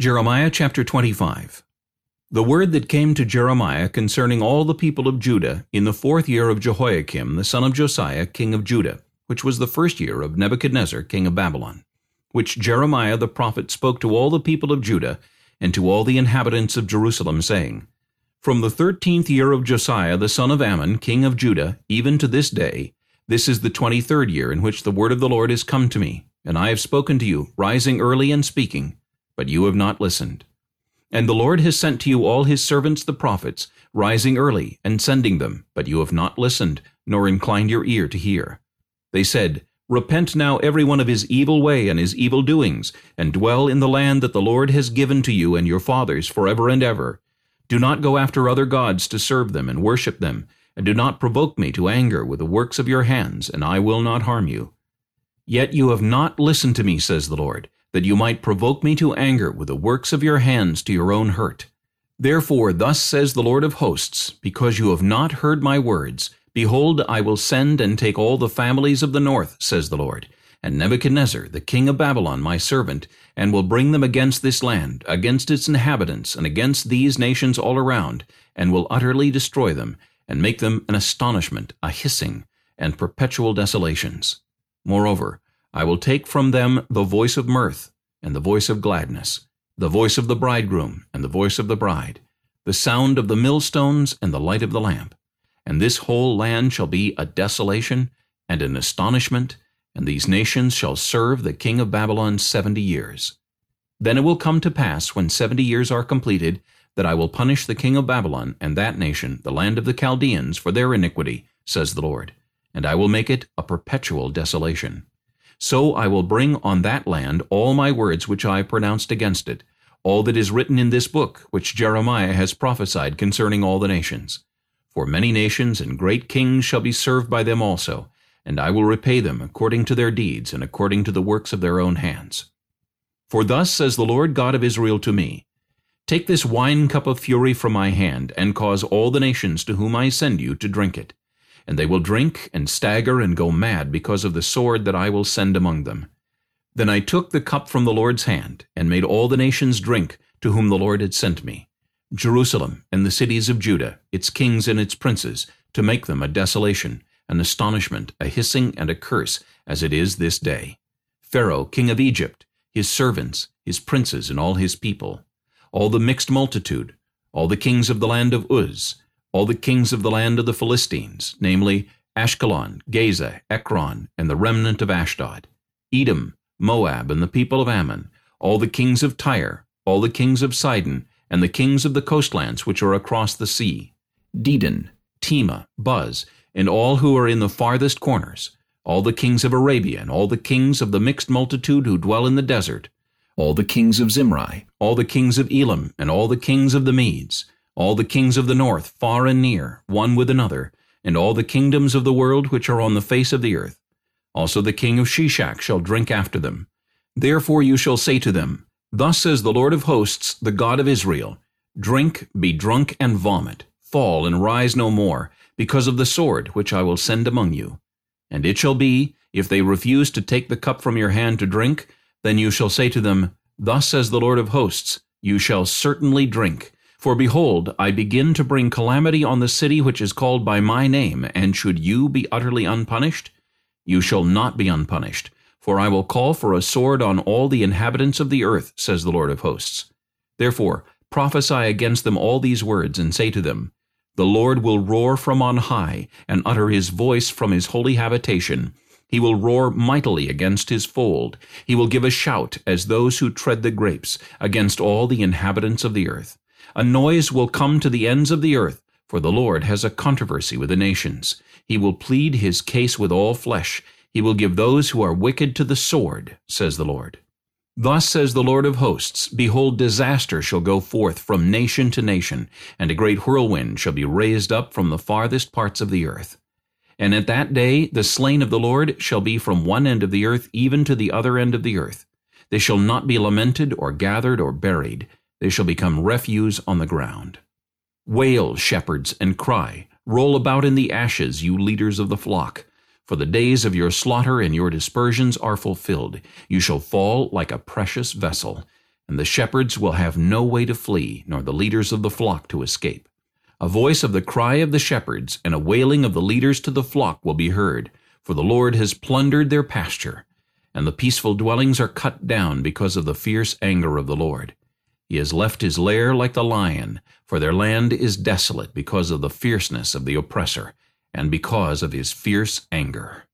Jeremiah chapter 25 The word that came to Jeremiah concerning all the people of Judah in the fourth year of Jehoiakim the son of Josiah king of Judah, which was the first year of Nebuchadnezzar king of Babylon, which Jeremiah the prophet spoke to all the people of Judah and to all the inhabitants of Jerusalem, saying, From the thirteenth year of Josiah the son of Amon king of Judah, even to this day, this is the twenty-third year in which the word of the Lord is come to me, and I have spoken to you, rising early and speaking, but you have not listened. And the Lord has sent to you all his servants the prophets, rising early and sending them, but you have not listened, nor inclined your ear to hear. They said, Repent now every one of his evil way and his evil doings, and dwell in the land that the Lord has given to you and your fathers forever and ever. Do not go after other gods to serve them and worship them, and do not provoke me to anger with the works of your hands, and I will not harm you. Yet you have not listened to me, says the Lord that you might provoke me to anger with the works of your hands to your own hurt. Therefore thus says the Lord of hosts, because you have not heard my words, behold, I will send and take all the families of the north, says the Lord, and Nebuchadnezzar, the king of Babylon, my servant, and will bring them against this land, against its inhabitants, and against these nations all around, and will utterly destroy them, and make them an astonishment, a hissing, and perpetual desolations. Moreover, I will take from them the voice of mirth, and the voice of gladness, the voice of the bridegroom, and the voice of the bride, the sound of the millstones, and the light of the lamp. And this whole land shall be a desolation, and an astonishment, and these nations shall serve the king of Babylon seventy years. Then it will come to pass, when seventy years are completed, that I will punish the king of Babylon and that nation, the land of the Chaldeans, for their iniquity, says the Lord, and I will make it a perpetual desolation. So I will bring on that land all my words which I pronounced against it, all that is written in this book, which Jeremiah has prophesied concerning all the nations. For many nations and great kings shall be served by them also, and I will repay them according to their deeds and according to the works of their own hands. For thus says the Lord God of Israel to me, Take this wine cup of fury from my hand, and cause all the nations to whom I send you to drink it and they will drink and stagger and go mad because of the sword that I will send among them. Then I took the cup from the Lord's hand, and made all the nations drink to whom the Lord had sent me, Jerusalem and the cities of Judah, its kings and its princes, to make them a desolation, an astonishment, a hissing, and a curse, as it is this day. Pharaoh, king of Egypt, his servants, his princes, and all his people, all the mixed multitude, all the kings of the land of Uz, all the kings of the land of the Philistines, namely Ashkelon, Gaza, Ekron, and the remnant of Ashdod, Edom, Moab, and the people of Ammon, all the kings of Tyre, all the kings of Sidon, and the kings of the coastlands which are across the sea, Dedan, Tema, Buz, and all who are in the farthest corners, all the kings of Arabia, and all the kings of the mixed multitude who dwell in the desert, all the kings of Zimri, all the kings of Elam, and all the kings of the Medes, all the kings of the north, far and near, one with another, and all the kingdoms of the world which are on the face of the earth. Also the king of Sheshach shall drink after them. Therefore you shall say to them, Thus says the Lord of hosts, the God of Israel, Drink, be drunk, and vomit, fall and rise no more, because of the sword which I will send among you. And it shall be, if they refuse to take the cup from your hand to drink, then you shall say to them, Thus says the Lord of hosts, You shall certainly drink, for behold, I begin to bring calamity on the city which is called by my name, and should you be utterly unpunished? You shall not be unpunished, for I will call for a sword on all the inhabitants of the earth, says the Lord of hosts. Therefore prophesy against them all these words, and say to them, The Lord will roar from on high, and utter his voice from his holy habitation. He will roar mightily against his fold. He will give a shout as those who tread the grapes, against all the inhabitants of the earth. A noise will come to the ends of the earth, for the Lord has a controversy with the nations. He will plead his case with all flesh. He will give those who are wicked to the sword, says the Lord. Thus says the Lord of hosts, Behold, disaster shall go forth from nation to nation, and a great whirlwind shall be raised up from the farthest parts of the earth. And at that day the slain of the Lord shall be from one end of the earth even to the other end of the earth. They shall not be lamented or gathered or buried. They shall become refuse on the ground. Wail, shepherds, and cry. Roll about in the ashes, you leaders of the flock. For the days of your slaughter and your dispersions are fulfilled. You shall fall like a precious vessel. and the shepherds will have no way to flee, nor the leaders of the flock to escape. A voice of the cry of the shepherds and a wailing of the leaders to the flock will be heard, for the Lord has plundered their pasture, and the peaceful dwellings are cut down because of the fierce anger of the Lord. He has left his lair like the lion, for their land is desolate because of the fierceness of the oppressor, and because of his fierce anger.